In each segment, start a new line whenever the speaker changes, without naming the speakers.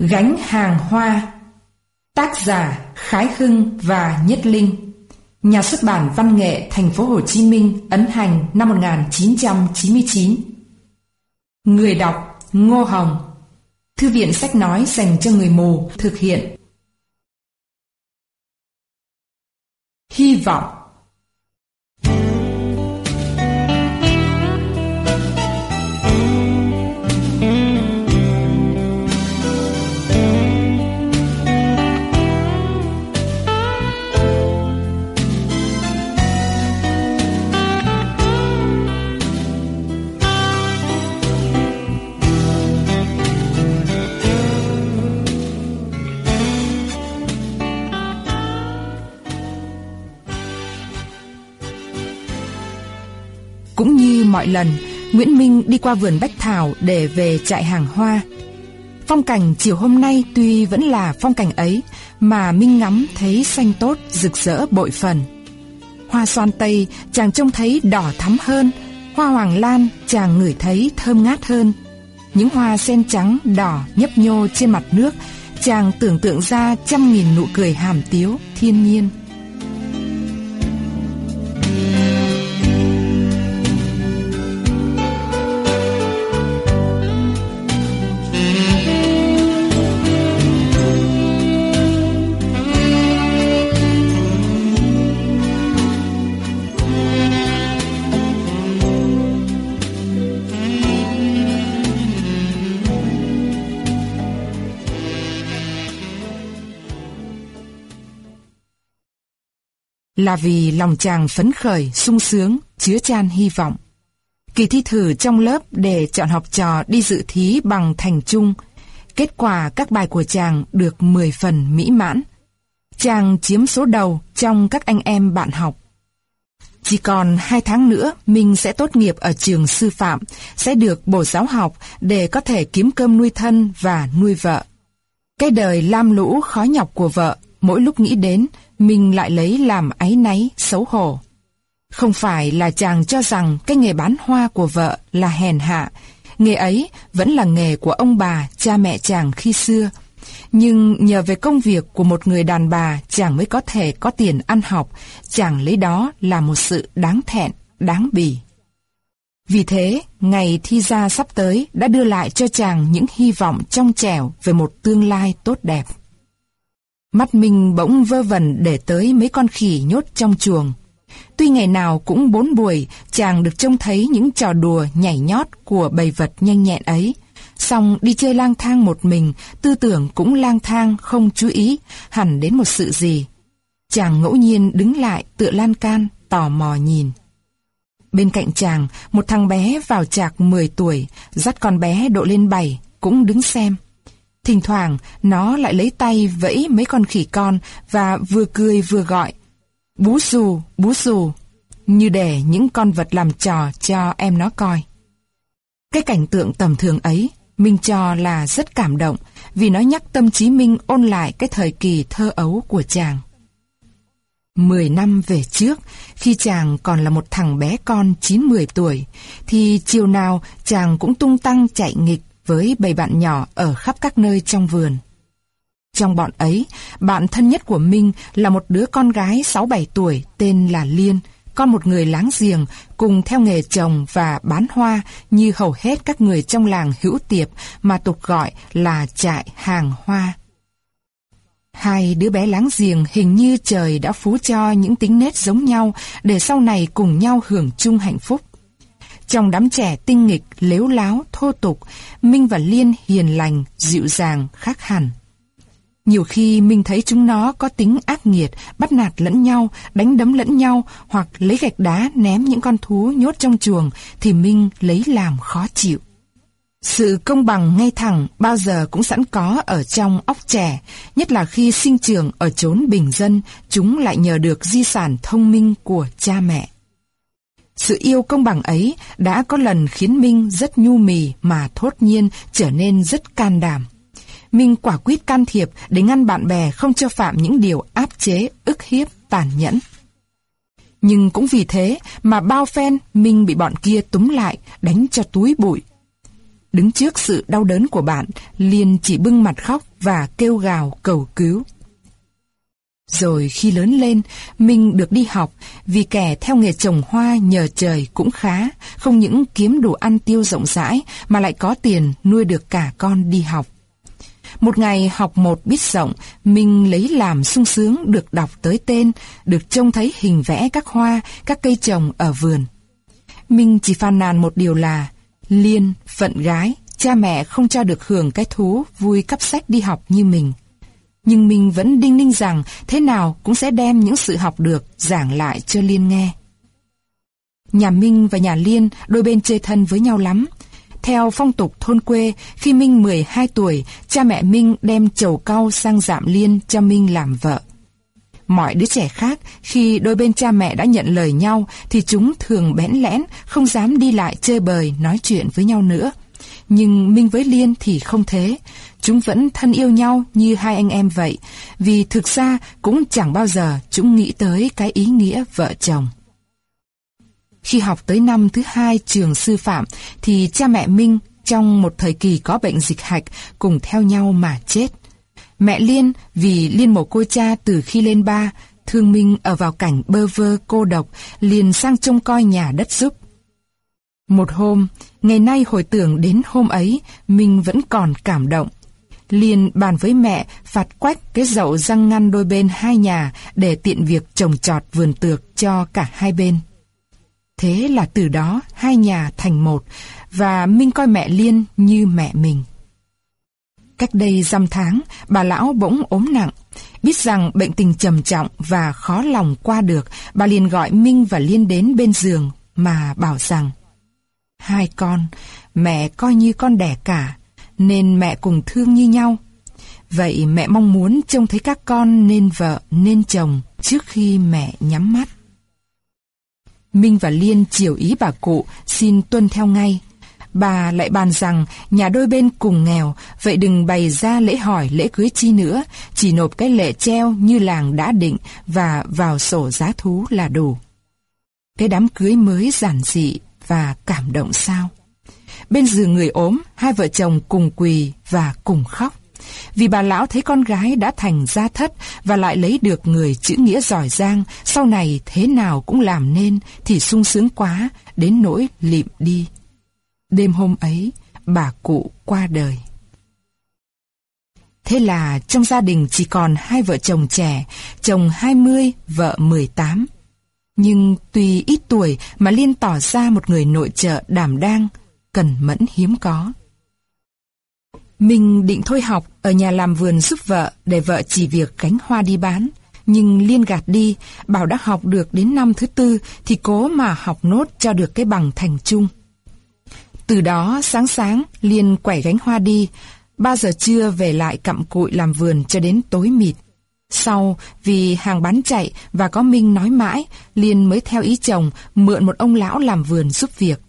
Gánh hàng hoa. Tác giả Khái Hưng và Nhất Linh. Nhà xuất bản Văn nghệ Thành phố Hồ Chí Minh ấn hành năm 1999 Người đọc Ngô Hồng. Thư viện sách nói dành cho người mù thực hiện. Hy vọng Cũng như mọi lần, Nguyễn Minh đi qua vườn Bách Thảo để về trại hàng hoa. Phong cảnh chiều hôm nay tuy vẫn là phong cảnh ấy, mà Minh ngắm thấy xanh tốt, rực rỡ bội phần. Hoa xoan tây chàng trông thấy đỏ thắm hơn, hoa hoàng lan chàng ngửi thấy thơm ngát hơn. Những hoa sen trắng đỏ nhấp nhô trên mặt nước, chàng tưởng tượng ra trăm nghìn nụ cười hàm tiếu, thiên nhiên. Là vì lòng chàng phấn khởi, sung sướng, chứa chan hy vọng. Kỳ thi thử trong lớp để chọn học trò đi dự thí bằng thành trung. Kết quả các bài của chàng được 10 phần mỹ mãn. Chàng chiếm số đầu trong các anh em bạn học. Chỉ còn hai tháng nữa mình sẽ tốt nghiệp ở trường sư phạm, sẽ được bổ giáo học để có thể kiếm cơm nuôi thân và nuôi vợ. Cái đời lam lũ khó nhọc của vợ, mỗi lúc nghĩ đến, mình lại lấy làm áy náy, xấu hổ. Không phải là chàng cho rằng cái nghề bán hoa của vợ là hèn hạ, nghề ấy vẫn là nghề của ông bà, cha mẹ chàng khi xưa. Nhưng nhờ về công việc của một người đàn bà chàng mới có thể có tiền ăn học, chàng lấy đó là một sự đáng thẹn, đáng bỉ. Vì thế, ngày thi ra sắp tới đã đưa lại cho chàng những hy vọng trong trẻo về một tương lai tốt đẹp. Mắt mình bỗng vơ vẩn để tới mấy con khỉ nhốt trong chuồng. Tuy ngày nào cũng bốn buổi, chàng được trông thấy những trò đùa nhảy nhót của bầy vật nhanh nhẹn ấy. Xong đi chơi lang thang một mình, tư tưởng cũng lang thang, không chú ý, hẳn đến một sự gì. Chàng ngẫu nhiên đứng lại tựa lan can, tò mò nhìn. Bên cạnh chàng, một thằng bé vào chạc 10 tuổi, dắt con bé độ lên 7, cũng đứng xem. Thỉnh thoảng, nó lại lấy tay vẫy mấy con khỉ con và vừa cười vừa gọi. Bú xù, bú xù, như để những con vật làm trò cho em nó coi. Cái cảnh tượng tầm thường ấy, Minh cho là rất cảm động vì nó nhắc tâm trí Minh ôn lại cái thời kỳ thơ ấu của chàng. Mười năm về trước, khi chàng còn là một thằng bé con 9-10 tuổi, thì chiều nào chàng cũng tung tăng chạy nghịch với bầy bạn nhỏ ở khắp các nơi trong vườn. Trong bọn ấy, bạn thân nhất của Minh là một đứa con gái 6-7 tuổi tên là Liên, con một người láng giềng cùng theo nghề trồng và bán hoa như hầu hết các người trong làng hữu tiệp mà tục gọi là trại hàng hoa. Hai đứa bé láng giềng hình như trời đã phú cho những tính nết giống nhau để sau này cùng nhau hưởng chung hạnh phúc. Trong đám trẻ tinh nghịch, lếu láo, thô tục, Minh và Liên hiền lành, dịu dàng, khác hẳn. Nhiều khi Minh thấy chúng nó có tính ác nghiệt, bắt nạt lẫn nhau, đánh đấm lẫn nhau hoặc lấy gạch đá ném những con thú nhốt trong chuồng thì Minh lấy làm khó chịu. Sự công bằng ngay thẳng bao giờ cũng sẵn có ở trong óc trẻ, nhất là khi sinh trưởng ở chốn bình dân, chúng lại nhờ được di sản thông minh của cha mẹ. Sự yêu công bằng ấy đã có lần khiến Minh rất nhu mì mà thốt nhiên trở nên rất can đảm. Minh quả quyết can thiệp để ngăn bạn bè không cho phạm những điều áp chế, ức hiếp, tàn nhẫn. Nhưng cũng vì thế mà bao phen Minh bị bọn kia túm lại, đánh cho túi bụi. Đứng trước sự đau đớn của bạn, liền chỉ bưng mặt khóc và kêu gào cầu cứu. Rồi khi lớn lên, Minh được đi học vì kẻ theo nghề trồng hoa nhờ trời cũng khá, không những kiếm đủ ăn tiêu rộng rãi mà lại có tiền nuôi được cả con đi học. Một ngày học một biết rộng, Minh lấy làm sung sướng được đọc tới tên, được trông thấy hình vẽ các hoa, các cây trồng ở vườn. Minh chỉ phàn nàn một điều là Liên, phận gái, cha mẹ không cho được hưởng cái thú vui cắp sách đi học như mình. Nhưng mình vẫn đinh ninh rằng thế nào cũng sẽ đem những sự học được giảng lại cho Liên nghe. Nhà Minh và nhà Liên đôi bên chơi thân với nhau lắm. Theo phong tục thôn quê, khi Minh 12 tuổi, cha mẹ Minh đem chầu cau sang dạm Liên cho Minh làm vợ. Mọi đứa trẻ khác, khi đôi bên cha mẹ đã nhận lời nhau, thì chúng thường bẽn lẽn, không dám đi lại chơi bời, nói chuyện với nhau nữa. Nhưng Minh với Liên thì không thế. Chúng vẫn thân yêu nhau như hai anh em vậy, vì thực ra cũng chẳng bao giờ chúng nghĩ tới cái ý nghĩa vợ chồng. Khi học tới năm thứ hai trường sư phạm, thì cha mẹ Minh trong một thời kỳ có bệnh dịch hạch cùng theo nhau mà chết. Mẹ Liên vì Liên mồ côi cha từ khi lên ba, thương Minh ở vào cảnh bơ vơ cô độc, liền sang trông coi nhà đất giúp. Một hôm, ngày nay hồi tưởng đến hôm ấy, Minh vẫn còn cảm động. Liên bàn với mẹ phạt quách cái dậu răng ngăn đôi bên hai nhà để tiện việc trồng trọt vườn tược cho cả hai bên. Thế là từ đó hai nhà thành một và Minh coi mẹ Liên như mẹ mình. Cách đây dăm tháng, bà lão bỗng ốm nặng. Biết rằng bệnh tình trầm trọng và khó lòng qua được, bà liền gọi Minh và Liên đến bên giường mà bảo rằng Hai con, mẹ coi như con đẻ cả, nên mẹ cùng thương như nhau. Vậy mẹ mong muốn trông thấy các con nên vợ, nên chồng trước khi mẹ nhắm mắt. Minh và Liên chiều ý bà cụ xin tuân theo ngay. Bà lại bàn rằng nhà đôi bên cùng nghèo, vậy đừng bày ra lễ hỏi lễ cưới chi nữa, chỉ nộp cái lệ treo như làng đã định và vào sổ giá thú là đủ. Cái đám cưới mới giản dị và cảm động sao. Bên giường người ốm, hai vợ chồng cùng quỳ và cùng khóc. Vì bà lão thấy con gái đã thành gia thất và lại lấy được người chữ nghĩa giỏi giang, sau này thế nào cũng làm nên thì sung sướng quá, đến nỗi lịm đi. Đêm hôm ấy, bà cụ qua đời. Thế là trong gia đình chỉ còn hai vợ chồng trẻ, chồng 20, vợ 18. Nhưng tuy ít tuổi mà Liên tỏ ra một người nội trợ đảm đang, cần mẫn hiếm có. Mình định thôi học ở nhà làm vườn giúp vợ để vợ chỉ việc gánh hoa đi bán. Nhưng Liên gạt đi, bảo đã học được đến năm thứ tư thì cố mà học nốt cho được cái bằng thành trung. Từ đó sáng sáng Liên quẩy gánh hoa đi, ba giờ trưa về lại cặm cụi làm vườn cho đến tối mịt. Sau, vì hàng bán chạy và có Minh nói mãi, Liên mới theo ý chồng mượn một ông lão làm vườn giúp việc.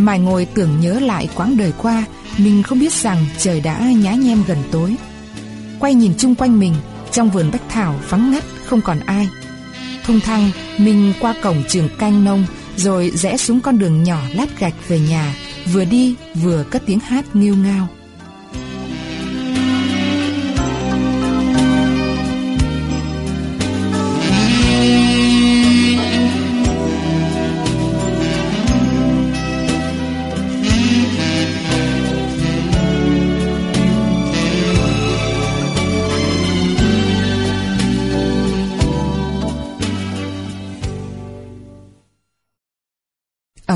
Mài ngồi tưởng nhớ lại quãng đời qua, mình không biết rằng trời đã nhá nhem gần tối. Quay nhìn chung quanh mình, trong vườn bách thảo vắng ngắt, không còn ai. Thung thăng, mình qua cổng trường canh nông, rồi rẽ xuống con đường nhỏ lát gạch về nhà, vừa đi vừa cất tiếng hát nghiêu ngao.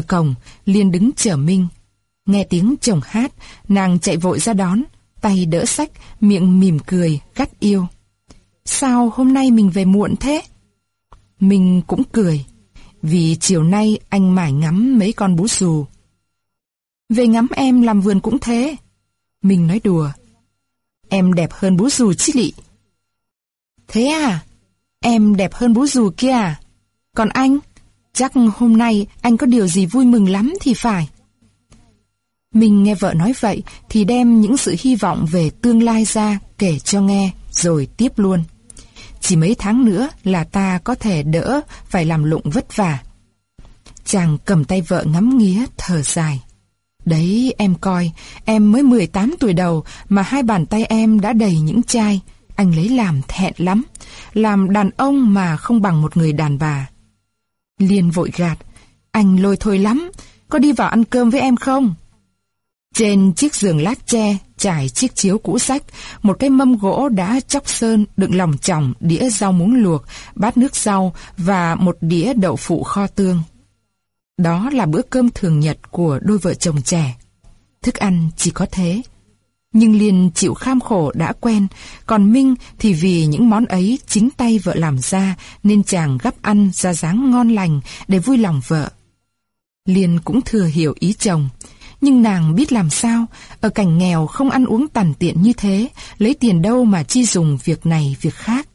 Cổng, liền đứng chờ Minh. Nghe tiếng chồng hát, nàng chạy vội ra đón, tay đỡ sách, miệng mỉm cười, gắt yêu. Sao hôm nay mình về muộn thế? Mình cũng cười, vì chiều nay anh mải ngắm mấy con bú xù. Về ngắm em làm vườn cũng thế. Mình nói đùa. Em đẹp hơn bú xù chứ lị. Thế à? Em đẹp hơn bú dù kia à? Còn anh? Chắc hôm nay anh có điều gì vui mừng lắm thì phải. Mình nghe vợ nói vậy thì đem những sự hy vọng về tương lai ra kể cho nghe rồi tiếp luôn. Chỉ mấy tháng nữa là ta có thể đỡ phải làm lụng vất vả. Chàng cầm tay vợ ngắm nghía thở dài. Đấy em coi, em mới 18 tuổi đầu mà hai bàn tay em đã đầy những chai. Anh lấy làm thẹn lắm. Làm đàn ông mà không bằng một người đàn bà. Liên vội gạt. Anh lôi thôi lắm. Có đi vào ăn cơm với em không? Trên chiếc giường lát tre, trải chiếc chiếu cũ sách, một cái mâm gỗ đã chóc sơn đựng lòng chỏng, đĩa rau muống luộc, bát nước rau và một đĩa đậu phụ kho tương. Đó là bữa cơm thường nhật của đôi vợ chồng trẻ. Thức ăn chỉ có thế. Nhưng Liên chịu kham khổ đã quen, còn Minh thì vì những món ấy chính tay vợ làm ra nên chàng gấp ăn ra dáng ngon lành để vui lòng vợ. Liên cũng thừa hiểu ý chồng, nhưng nàng biết làm sao, ở cảnh nghèo không ăn uống tàn tiện như thế, lấy tiền đâu mà chi dùng việc này việc khác.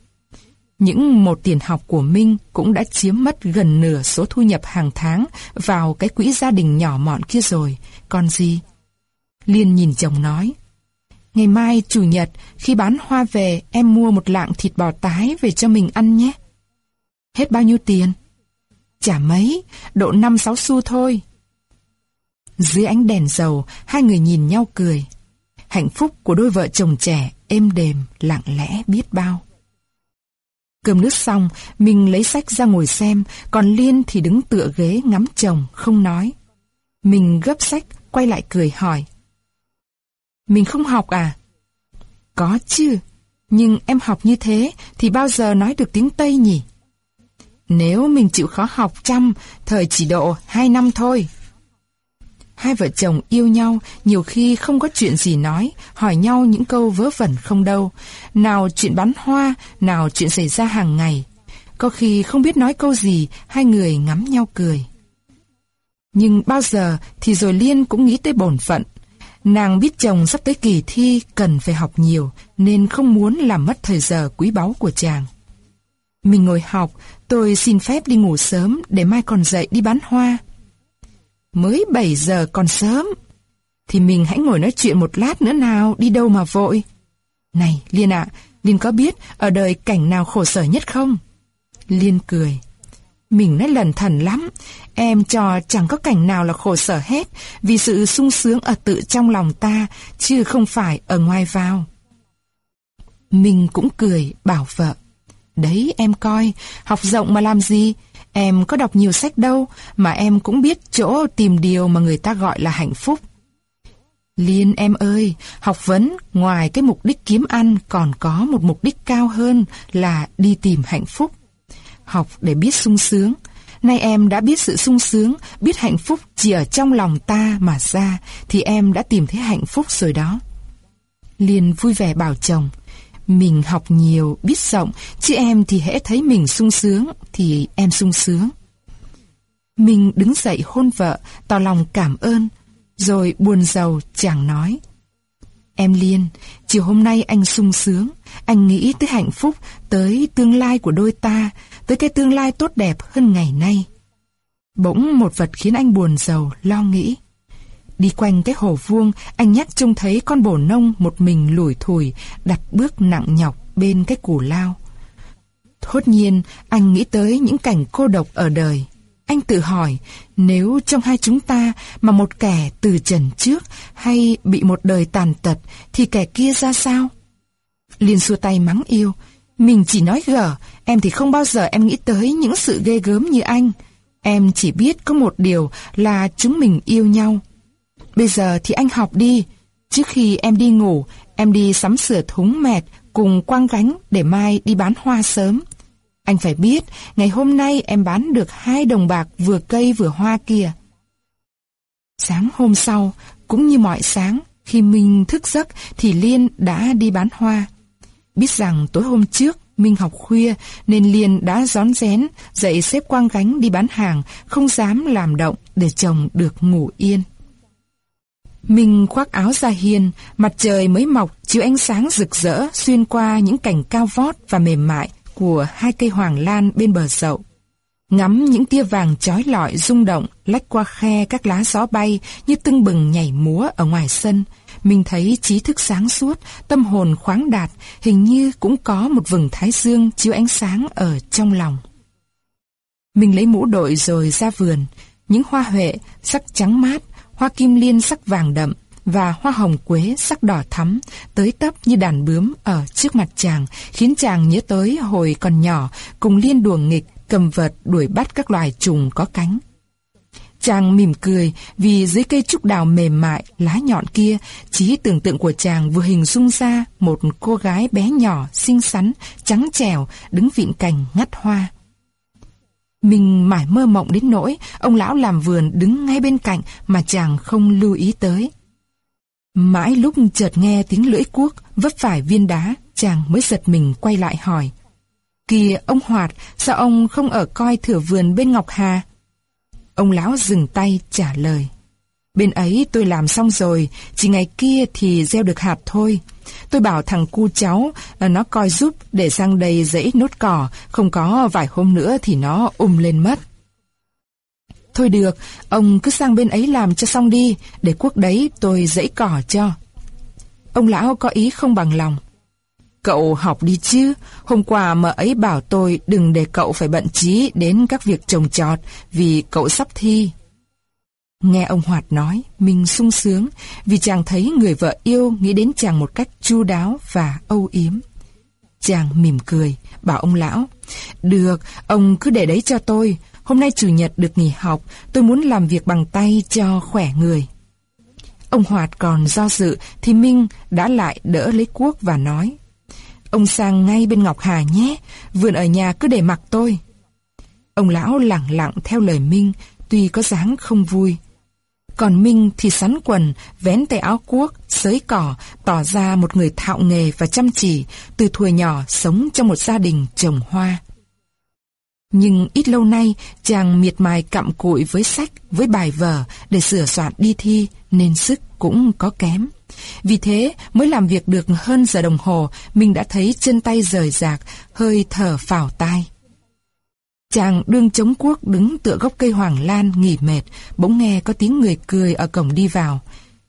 Những một tiền học của Minh cũng đã chiếm mất gần nửa số thu nhập hàng tháng vào cái quỹ gia đình nhỏ mọn kia rồi, còn gì? Liên nhìn chồng nói, Ngày mai chủ nhật khi bán hoa về em mua một lạng thịt bò tái về cho mình ăn nhé. Hết bao nhiêu tiền? Chả mấy, độ 5-6 xu thôi. Dưới ánh đèn dầu, hai người nhìn nhau cười. Hạnh phúc của đôi vợ chồng trẻ, êm đềm, lặng lẽ biết bao. Cơm nước xong, mình lấy sách ra ngồi xem, còn Liên thì đứng tựa ghế ngắm chồng, không nói. Mình gấp sách, quay lại cười hỏi. Mình không học à? Có chứ, nhưng em học như thế thì bao giờ nói được tiếng Tây nhỉ? Nếu mình chịu khó học chăm, thời chỉ độ hai năm thôi. Hai vợ chồng yêu nhau, nhiều khi không có chuyện gì nói, hỏi nhau những câu vớ vẩn không đâu. Nào chuyện bắn hoa, nào chuyện xảy ra hàng ngày. Có khi không biết nói câu gì, hai người ngắm nhau cười. Nhưng bao giờ thì rồi Liên cũng nghĩ tới bổn phận. Nàng biết chồng sắp tới kỳ thi cần phải học nhiều, nên không muốn làm mất thời giờ quý báu của chàng. Mình ngồi học, tôi xin phép đi ngủ sớm để mai còn dậy đi bán hoa. Mới 7 giờ còn sớm. Thì mình hãy ngồi nói chuyện một lát nữa nào, đi đâu mà vội. Này, Liên ạ, Liên có biết ở đời cảnh nào khổ sở nhất không? Liên cười. Mình nói lần thần lắm, em cho chẳng có cảnh nào là khổ sở hết, vì sự sung sướng ở tự trong lòng ta, chứ không phải ở ngoài vào. Mình cũng cười, bảo vợ. Đấy em coi, học rộng mà làm gì, Em có đọc nhiều sách đâu, mà em cũng biết chỗ tìm điều mà người ta gọi là hạnh phúc. Liên em ơi, học vấn ngoài cái mục đích kiếm ăn còn có một mục đích cao hơn là đi tìm hạnh phúc. Học để biết sung sướng. Nay em đã biết sự sung sướng, biết hạnh phúc chỉ ở trong lòng ta mà ra, thì em đã tìm thấy hạnh phúc rồi đó. Liên vui vẻ bảo chồng, mình học nhiều, biết rộng, chứ em thì hễ thấy mình sung sướng, thì em sung sướng. Mình đứng dậy hôn vợ, tỏ lòng cảm ơn, rồi buồn giàu chẳng nói. Em Liên, chiều hôm nay anh sung sướng, anh nghĩ tới hạnh phúc, tới tương lai của đôi ta, tới cái tương lai tốt đẹp hơn ngày nay. Bỗng một vật khiến anh buồn giàu, lo nghĩ. Đi quanh cái hồ vuông, anh nhắc trông thấy con bổ nông một mình lủi thủi, đặt bước nặng nhọc bên cái củ lao. Thốt nhiên, anh nghĩ tới những cảnh cô độc ở đời. Anh tự hỏi, nếu trong hai chúng ta mà một kẻ từ trần trước hay bị một đời tàn tật, thì kẻ kia ra sao? Liên xua tay mắng yêu, mình chỉ nói gở, em thì không bao giờ em nghĩ tới những sự ghê gớm như anh. Em chỉ biết có một điều là chúng mình yêu nhau. Bây giờ thì anh học đi. Trước khi em đi ngủ, em đi sắm sửa thúng mẹt cùng quăng gánh để mai đi bán hoa sớm. Anh phải biết, ngày hôm nay em bán được hai đồng bạc vừa cây vừa hoa kia. Sáng hôm sau, cũng như mọi sáng, khi Minh thức giấc thì Liên đã đi bán hoa. Biết rằng tối hôm trước Minh học khuya nên Liên đã rón rén dậy xếp quang gánh đi bán hàng, không dám làm động để chồng được ngủ yên. Minh khoác áo ra hiên, mặt trời mới mọc chiếu ánh sáng rực rỡ xuyên qua những cành cao vót và mềm mại của hai cây hoàng lan bên bờ dậu. Ngắm những tia vàng chói lọi rung động lách qua khe các lá gió bay như tưng bừng nhảy múa ở ngoài sân. Mình thấy trí thức sáng suốt, tâm hồn khoáng đạt, hình như cũng có một vầng thái dương chiếu ánh sáng ở trong lòng. Mình lấy mũ đội rồi ra vườn, những hoa huệ sắc trắng mát, hoa kim liên sắc vàng đậm và hoa hồng quế sắc đỏ thắm tới tấp như đàn bướm ở trước mặt chàng, khiến chàng nhớ tới hồi còn nhỏ cùng liên đùa nghịch cầm vật đuổi bắt các loài trùng có cánh. Chàng mỉm cười vì dưới cây trúc đào mềm mại, lá nhọn kia, trí tưởng tượng của chàng vừa hình dung ra một cô gái bé nhỏ, xinh xắn, trắng trẻo, đứng vịn cành ngắt hoa. Mình mải mơ mộng đến nỗi, ông lão làm vườn đứng ngay bên cạnh mà chàng không lưu ý tới. Mãi lúc chợt nghe tiếng lưỡi cuốc vấp phải viên đá, chàng mới giật mình quay lại hỏi. Kìa ông Hoạt, sao ông không ở coi thửa vườn bên Ngọc Hà? Ông lão dừng tay trả lời. Bên ấy tôi làm xong rồi, chỉ ngày kia thì gieo được hạt thôi. Tôi bảo thằng cu cháu ờ, nó coi giúp để sang đây dãy nốt cỏ, không có vài hôm nữa thì nó um lên mất. Thôi được, ông cứ sang bên ấy làm cho xong đi, để quốc đấy tôi dãy cỏ cho. Ông lão có ý không bằng lòng. Cậu học đi chứ, hôm qua mợ ấy bảo tôi đừng để cậu phải bận trí đến các việc trồng trọt vì cậu sắp thi. Nghe ông Hoạt nói, mình sung sướng vì chàng thấy người vợ yêu nghĩ đến chàng một cách chu đáo và âu yếm. Chàng mỉm cười, bảo ông lão, được, ông cứ để đấy cho tôi, hôm nay chủ nhật được nghỉ học, tôi muốn làm việc bằng tay cho khỏe người. Ông Hoạt còn do dự thì Minh đã lại đỡ lấy cuốc và nói, Ông sang ngay bên Ngọc Hà nhé, vườn ở nhà cứ để mặc tôi. Ông lão lặng lặng theo lời Minh, tuy có dáng không vui. Còn Minh thì sắn quần, vén tay áo cuốc, sới cỏ, tỏ ra một người thạo nghề và chăm chỉ, từ thuở nhỏ sống trong một gia đình trồng hoa. Nhưng ít lâu nay, chàng miệt mài cặm cụi với sách, với bài vở để sửa soạn đi thi, nên sức cũng có kém. Vì thế, mới làm việc được hơn giờ đồng hồ, mình đã thấy chân tay rời rạc, hơi thở phào tai. Chàng đương chống cuốc đứng tựa gốc cây hoàng lan nghỉ mệt, bỗng nghe có tiếng người cười ở cổng đi vào.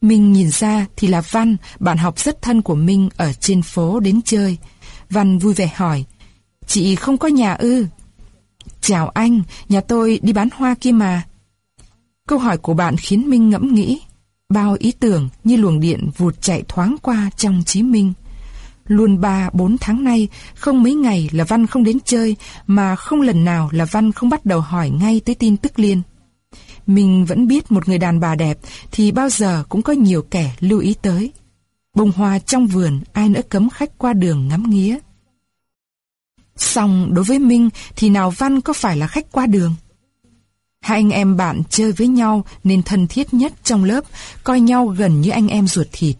Mình nhìn ra thì là Văn, bạn học rất thân của Minh ở trên phố đến chơi. Văn vui vẻ hỏi, chị không có nhà ư? Chào anh, nhà tôi đi bán hoa kia mà. Câu hỏi của bạn khiến Minh ngẫm nghĩ. Bao ý tưởng như luồng điện vụt chạy thoáng qua trong trí Minh. Luôn ba, bốn tháng nay, không mấy ngày là Văn không đến chơi, mà không lần nào là Văn không bắt đầu hỏi ngay tới tin tức liên. Mình vẫn biết một người đàn bà đẹp thì bao giờ cũng có nhiều kẻ lưu ý tới. Bông hoa trong vườn ai nỡ cấm khách qua đường ngắm nghía. Xong đối với Minh thì nào Văn có phải là khách qua đường? Hai anh em bạn chơi với nhau nên thân thiết nhất trong lớp, coi nhau gần như anh em ruột thịt.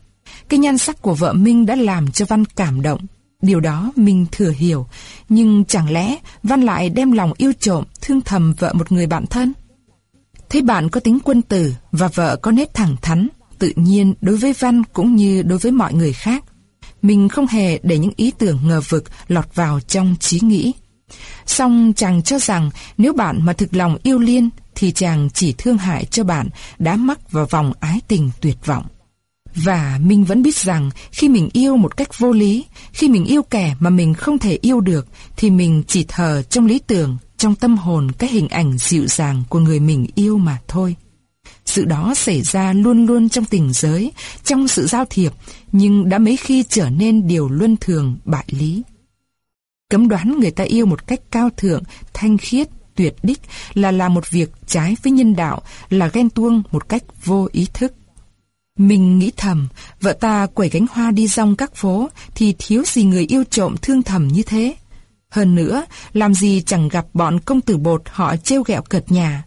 Cái nhan sắc của vợ Minh đã làm cho Văn cảm động. Điều đó Minh thừa hiểu, nhưng chẳng lẽ Văn lại đem lòng yêu trộm, thương thầm vợ một người bạn thân? Thấy bạn có tính quân tử và vợ có nét thẳng thắn, tự nhiên đối với Văn cũng như đối với mọi người khác. Mình không hề để những ý tưởng ngờ vực lọt vào trong trí nghĩ. song chàng cho rằng nếu bạn mà thực lòng yêu Liên thì chàng chỉ thương hại cho bạn đã mắc vào vòng ái tình tuyệt vọng. Và mình vẫn biết rằng khi mình yêu một cách vô lý, khi mình yêu kẻ mà mình không thể yêu được thì mình chỉ thờ trong lý tưởng, trong tâm hồn cái hình ảnh dịu dàng của người mình yêu mà thôi. Sự đó xảy ra luôn luôn trong tình giới, trong sự giao thiệp, nhưng đã mấy khi trở nên điều luân thường, bại lý. Cấm đoán người ta yêu một cách cao thượng, thanh khiết, tuyệt đích là làm một việc trái với nhân đạo, là ghen tuông một cách vô ý thức. Mình nghĩ thầm, vợ ta quẩy cánh hoa đi rong các phố thì thiếu gì người yêu trộm thương thầm như thế. Hơn nữa, làm gì chẳng gặp bọn công tử bột họ trêu ghẹo cợt nhà.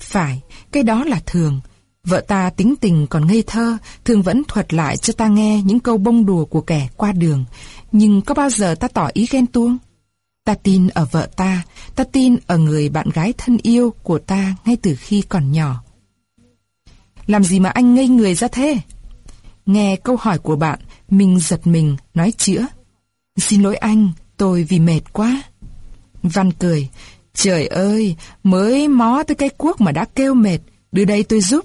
Phải, cái đó là thường. Vợ ta tính tình còn ngây thơ, thường vẫn thuật lại cho ta nghe những câu bông đùa của kẻ qua đường. Nhưng có bao giờ ta tỏ ý ghen tuông? Ta tin ở vợ ta, ta tin ở người bạn gái thân yêu của ta ngay từ khi còn nhỏ. Làm gì mà anh ngây người ra thế? Nghe câu hỏi của bạn, mình giật mình, nói chữa. Xin lỗi anh, tôi vì mệt quá. Văn cười, Trời ơi, mới mó tới cái cuốc mà đã kêu mệt, đưa đây tôi giúp.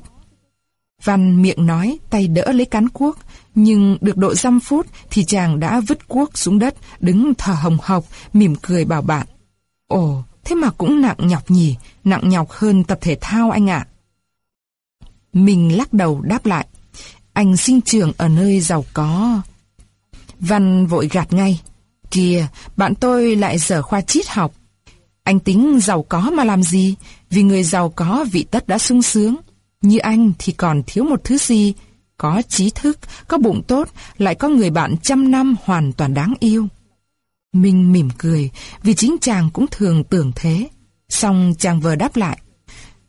Văn miệng nói, tay đỡ lấy cán cuốc, nhưng được độ dăm phút thì chàng đã vứt cuốc xuống đất, đứng thở hồng hộc, mỉm cười bảo bạn. Ồ, thế mà cũng nặng nhọc nhỉ, nặng nhọc hơn tập thể thao anh ạ. Mình lắc đầu đáp lại. Anh sinh trưởng ở nơi giàu có. Văn vội gạt ngay. Kìa, bạn tôi lại dở khoa triết học. Anh tính giàu có mà làm gì? Vì người giàu có vị tất đã sung sướng. Như anh thì còn thiếu một thứ gì? Có trí thức, có bụng tốt, lại có người bạn trăm năm hoàn toàn đáng yêu. Minh mỉm cười, vì chính chàng cũng thường tưởng thế. Xong chàng vừa đáp lại.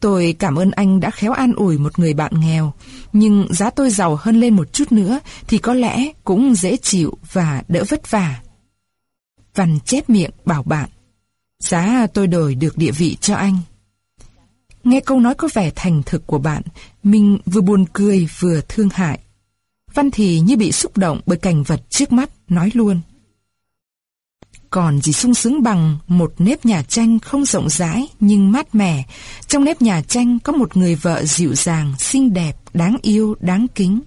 Tôi cảm ơn anh đã khéo an ủi một người bạn nghèo, nhưng giá tôi giàu hơn lên một chút nữa thì có lẽ cũng dễ chịu và đỡ vất vả. Văn chép miệng bảo bạn, giá tôi đổi được địa vị cho anh. Nghe câu nói có vẻ thành thực của bạn, mình vừa buồn cười vừa thương hại. Văn thì như bị xúc động bởi cảnh vật trước mắt, nói luôn còn gì sung sướng bằng một nếp nhà tranh không rộng rãi nhưng mát mẻ. Trong nếp nhà tranh có một người vợ dịu dàng, xinh đẹp, đáng yêu, đáng kính.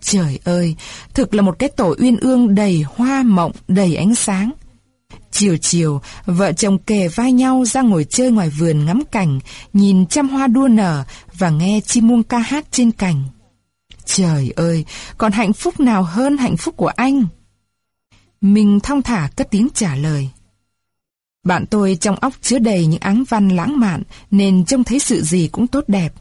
Trời ơi, thực là một cái tổ uyên ương đầy hoa mộng, đầy ánh sáng. Chiều chiều, vợ chồng kề vai nhau ra ngồi chơi ngoài vườn ngắm cảnh, nhìn trăm hoa đua nở và nghe chim muông ca hát trên cành. Trời ơi, còn hạnh phúc nào hơn hạnh phúc của anh? Mình thong thả cất tiếng trả lời. Bạn tôi trong óc chứa đầy những áng văn lãng mạn nên trông thấy sự gì cũng tốt đẹp.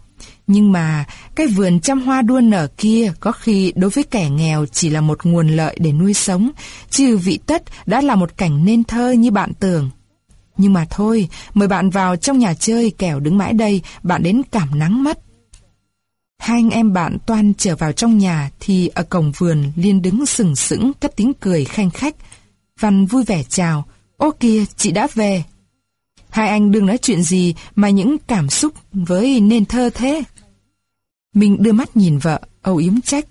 Nhưng mà cái vườn trăm hoa đua nở kia có khi đối với kẻ nghèo chỉ là một nguồn lợi để nuôi sống, chứ vị tất đã là một cảnh nên thơ như bạn tưởng. Nhưng mà thôi, mời bạn vào trong nhà chơi kẻo đứng mãi đây, bạn đến cảm nắng mất. Hai anh em bạn toan trở vào trong nhà thì ở cổng vườn Liên đứng sừng sững cất tiếng cười khanh khách. Văn vui vẻ chào. Ô kìa, chị đã về. Hai anh đừng nói chuyện gì mà những cảm xúc với nên thơ thế. Mình đưa mắt nhìn vợ, âu yếm trách.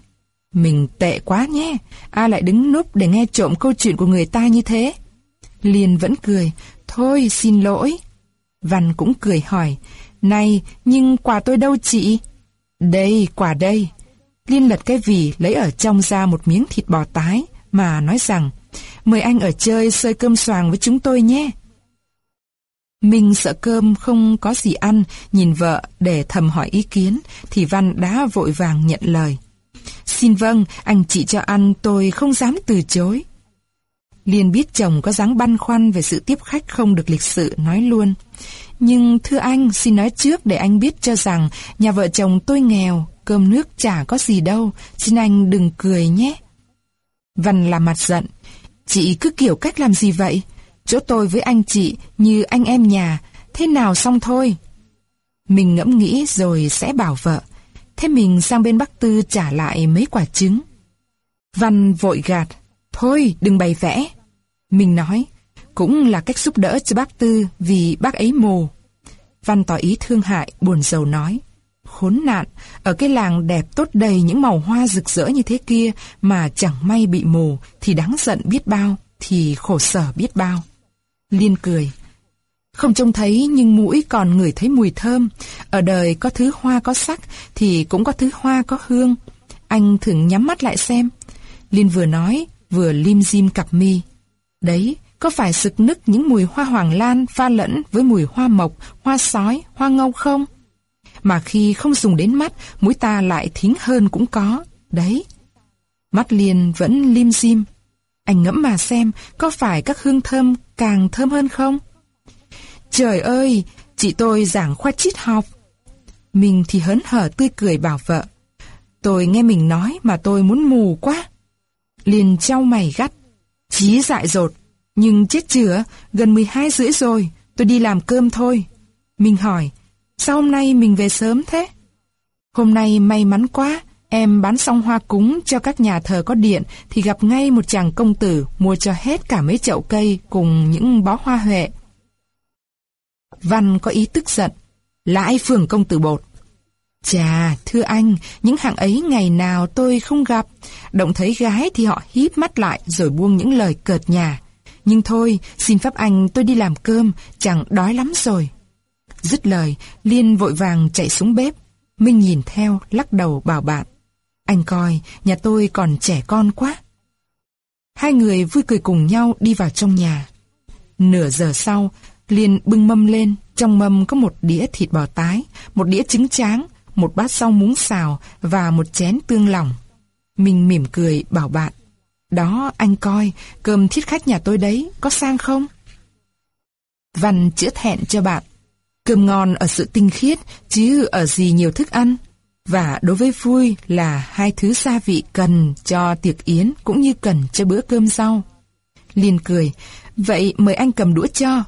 Mình tệ quá nhé, ai lại đứng núp để nghe trộm câu chuyện của người ta như thế? Liên vẫn cười, thôi xin lỗi. Văn cũng cười hỏi, này, nhưng quà tôi đâu chị? Đây, quà đây. Liên lật cái vỉ lấy ở trong ra một miếng thịt bò tái mà nói rằng mời anh ở chơi xơi cơm xoàng với chúng tôi nhé minh sợ cơm không có gì ăn, nhìn vợ để thầm hỏi ý kiến, thì Văn đã vội vàng nhận lời. Xin vâng, anh chị cho ăn tôi không dám từ chối. Liên biết chồng có dáng băn khoăn về sự tiếp khách không được lịch sự nói luôn. Nhưng thưa anh, xin nói trước để anh biết cho rằng nhà vợ chồng tôi nghèo, cơm nước chả có gì đâu, xin anh đừng cười nhé. Văn làm mặt giận, chị cứ kiểu cách làm gì vậy? Chỗ tôi với anh chị như anh em nhà, thế nào xong thôi? Mình ngẫm nghĩ rồi sẽ bảo vợ, thế mình sang bên Bắc Tư trả lại mấy quả trứng. Văn vội gạt, thôi đừng bày vẽ. Mình nói, cũng là cách giúp đỡ cho bác Tư vì bác ấy mù. Văn tỏ ý thương hại, buồn rầu nói. Khốn nạn, ở cái làng đẹp tốt đầy những màu hoa rực rỡ như thế kia mà chẳng may bị mù thì đáng giận biết bao, thì khổ sở biết bao. Liên cười. Không trông thấy nhưng mũi còn ngửi thấy mùi thơm. Ở đời có thứ hoa có sắc thì cũng có thứ hoa có hương. Anh thường nhắm mắt lại xem. Liên vừa nói, vừa lim dim cặp mi. Đấy, có phải sực nức những mùi hoa hoàng lan pha lẫn với mùi hoa mộc, hoa sói, hoa ngâu không? Mà khi không dùng đến mắt, mũi ta lại thính hơn cũng có. Đấy. Mắt liên vẫn lim dim. Anh ngẫm mà xem, có phải các hương thơm càng thơm hơn không? Trời ơi, chị tôi giảng khoa triết học. Mình thì hớn hở tươi cười bảo vợ. Tôi nghe mình nói mà tôi muốn mù quá. Liền trao mày gắt. Chí dại dột, nhưng chết chữa, gần 12 rưỡi rồi, tôi đi làm cơm thôi. Mình hỏi, sao hôm nay mình về sớm thế? Hôm nay may mắn quá, em bán xong hoa cúng cho các nhà thờ có điện thì gặp ngay một chàng công tử mua cho hết cả mấy chậu cây cùng những bó hoa huệ. Văn có ý tức giận, lại phường công tử bột. Chà, thưa anh, những hạng ấy ngày nào tôi không gặp. Động thấy gái thì họ híp mắt lại rồi buông những lời cợt nhà. Nhưng thôi, xin phép anh tôi đi làm cơm, chẳng đói lắm rồi. Dứt lời, Liên vội vàng chạy xuống bếp. Minh nhìn theo, lắc đầu bảo bạn. Anh coi, nhà tôi còn trẻ con quá. Hai người vui cười cùng nhau đi vào trong nhà. Nửa giờ sau, liền bưng mâm lên, trong mâm có một đĩa thịt bò tái, một đĩa trứng tráng, một bát rau muống xào và một chén tương lòng. Mình mỉm cười bảo bạn, đó anh coi, cơm thiết khách nhà tôi đấy, có sang không? Văn chữa thẹn cho bạn. Cơm ngon ở sự tinh khiết, chứ ở gì nhiều thức ăn. Và đối với vui là hai thứ gia vị cần cho tiệc yến cũng như cần cho bữa cơm rau. Liên cười, vậy mời anh cầm đũa cho.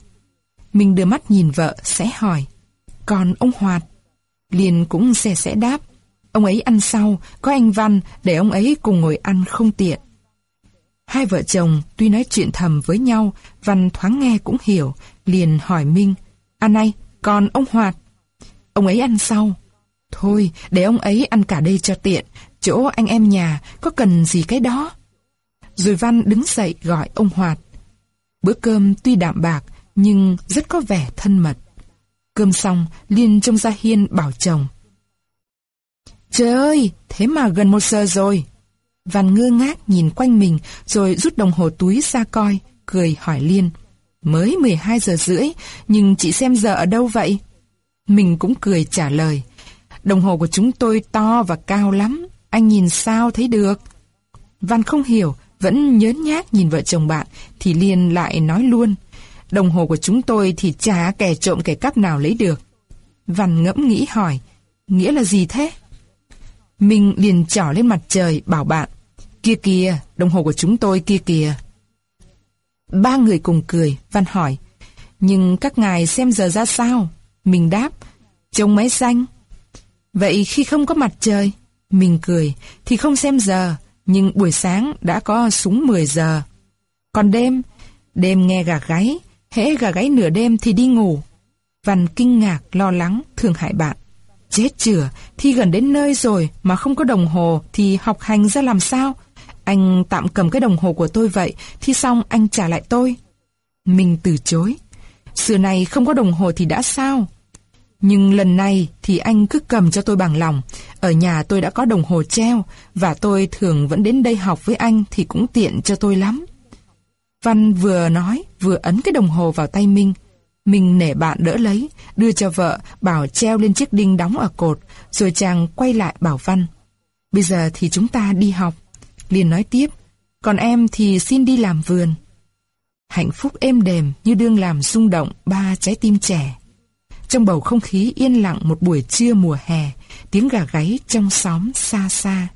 Mình đưa mắt nhìn vợ, sẽ hỏi. Còn ông Hoạt? Liên cũng xe sẽ đáp. Ông ấy ăn sau, có anh Văn để ông ấy cùng ngồi ăn không tiện. Hai vợ chồng tuy nói chuyện thầm với nhau, Văn thoáng nghe cũng hiểu, liền hỏi Minh, Anh này, còn ông Hoạt? Ông ấy ăn sau. Thôi, để ông ấy ăn cả đây cho tiện, chỗ anh em nhà có cần gì cái đó. Rồi Văn đứng dậy gọi ông Hoạt. Bữa cơm tuy đạm bạc, nhưng rất có vẻ thân mật. Cơm xong, Liên trông ra hiên bảo chồng. Trời ơi, thế mà gần một giờ rồi. Văn ngơ ngác nhìn quanh mình rồi rút đồng hồ túi ra coi, cười hỏi Liên. Mới 12 giờ rưỡi, nhưng chị xem giờ ở đâu vậy? Mình cũng cười trả lời. Đồng hồ của chúng tôi to và cao lắm, anh nhìn sao thấy được? Văn không hiểu, vẫn nhớn nhác nhìn vợ chồng bạn, thì Liên lại nói luôn. Đồng hồ của chúng tôi thì chả kẻ trộm kẻ cắp nào lấy được. Văn ngẫm nghĩ hỏi, nghĩa là gì thế? Mình liền trỏ lên mặt trời bảo bạn, kia kìa, đồng hồ của chúng tôi kia kìa. Ba người cùng cười, Văn hỏi, nhưng các ngài xem giờ ra sao? Mình đáp, trông máy xanh. Vậy khi không có mặt trời, mình cười, thì không xem giờ, nhưng buổi sáng đã có súng 10 giờ. Còn đêm, đêm nghe gà gáy, hễ gà gáy nửa đêm thì đi ngủ. Văn kinh ngạc, lo lắng, thương hại bạn. Chết chửa, thi gần đến nơi rồi mà không có đồng hồ thì học hành ra làm sao? Anh tạm cầm cái đồng hồ của tôi vậy, thi xong anh trả lại tôi. Mình từ chối. Xưa này không có đồng hồ thì đã sao? Nhưng lần này thì anh cứ cầm cho tôi bằng lòng. Ở nhà tôi đã có đồng hồ treo và tôi thường vẫn đến đây học với anh thì cũng tiện cho tôi lắm. Văn vừa nói vừa ấn cái đồng hồ vào tay Minh. Minh nể bạn đỡ lấy, đưa cho vợ, bảo treo lên chiếc đinh đóng ở cột, rồi chàng quay lại bảo Văn. Bây giờ thì chúng ta đi học. Liền nói tiếp, còn em thì xin đi làm vườn. Hạnh phúc êm đềm như đương làm rung động ba trái tim trẻ. Trong bầu không khí yên lặng một buổi trưa mùa hè, tiếng gà gáy trong xóm xa xa.